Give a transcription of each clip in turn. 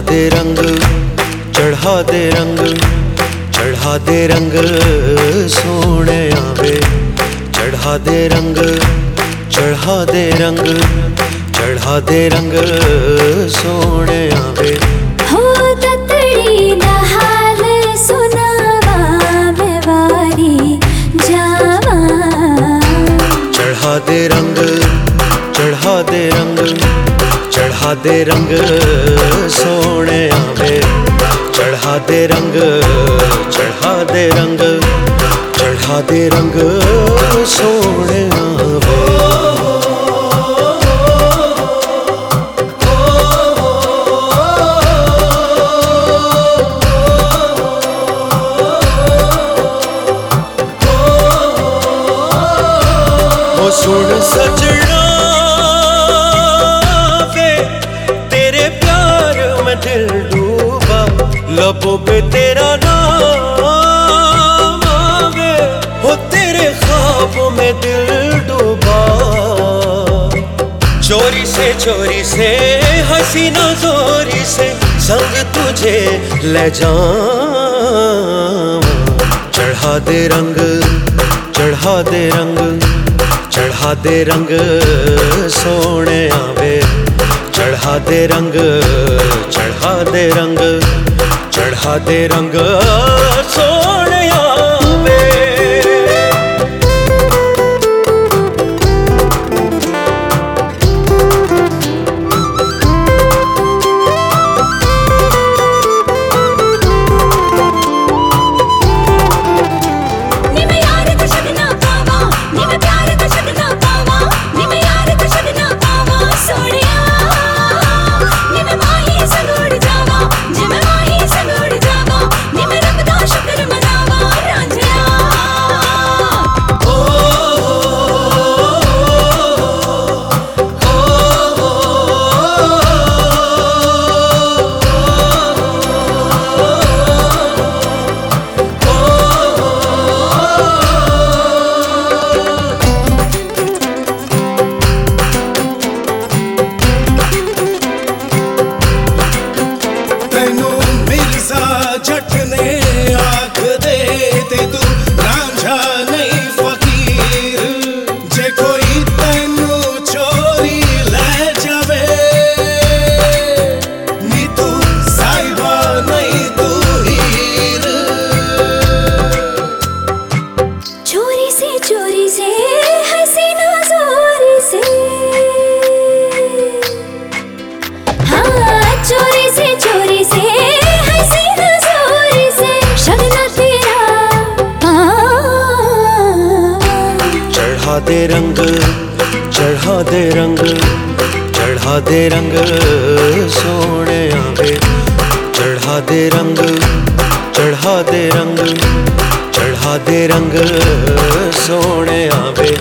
ਦੇ ਰੰਗ ਚੜ੍ਹਾ ਦੇ ਰੰਗ ਚੜ੍ਹਾ ਦੇ ਰੰਗ ਸੋਹਣਿਆ ਵੇ। ਚੜ੍ਹਾ ਦੇ ਰੰਗ ਚੜ੍ਹਾ ਦੇ ਰੰਗ ਚੜ੍ਹਾ ਦੇ ਰੰਗ ਸੋਹਣਿਆ ਵੇ। ਚੜ੍ਹਾ ਦੇ ਰੰਗ ਚੜਾ ਦੇ ਰੰਗ ਸੋਹਣਿਆ ਵੇ। ਚੜ੍ਹਾ ਦੇ ਰੰਗ ਚੜਾ ਦੇ ਰੰਗ ਚੜਾ ਦੇ ਰੰਗ ਸੋਹਣਿਆ ਵੇ। ਉਹ ਸੁਣ ਸਜਣਾ ਪਿਆਰ ਮੈਂ ਦਿਲ ਡੂਬਾ ਲਬੋਂ पे तेरा नाम आवे हो तेरे ख्वाबों में दिल डूबा चोरी से चोरी से हसीना जोरी से संग तुझे ले जाऊं चढ़ा दे रंग चढ़ा दे रंग चढ़ा दे रंग सोने आवे चढ़ा दे रंग ਦੇ ਰੰਗ ਚੜ੍ਹਾ ਦੇ ਰੰਗ ਸੋ ਦੇ ਰੰਗ ਚੜ੍ਹਾ ਦੇ ਰੰਗ ਚੜ੍ਹਾ ਦੇ ਰੰਗ ਸੋਹਣਿਆ ਵੇ ਚੜ੍ਹਾ ਦੇ ਰੰਗ ਚੜ੍ਹਾ ਦੇ ਰੰਗ ਚੜ੍ਹਾ ਦੇ ਰੰਗ ਸੋਹਣਿਆ ਵੇ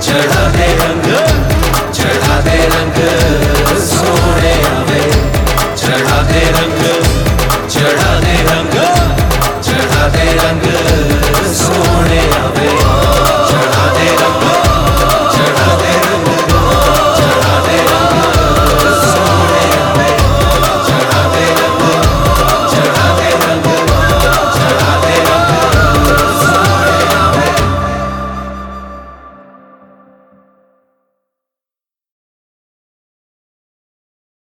ਚੜਾ ਦੇ ਰੰਗ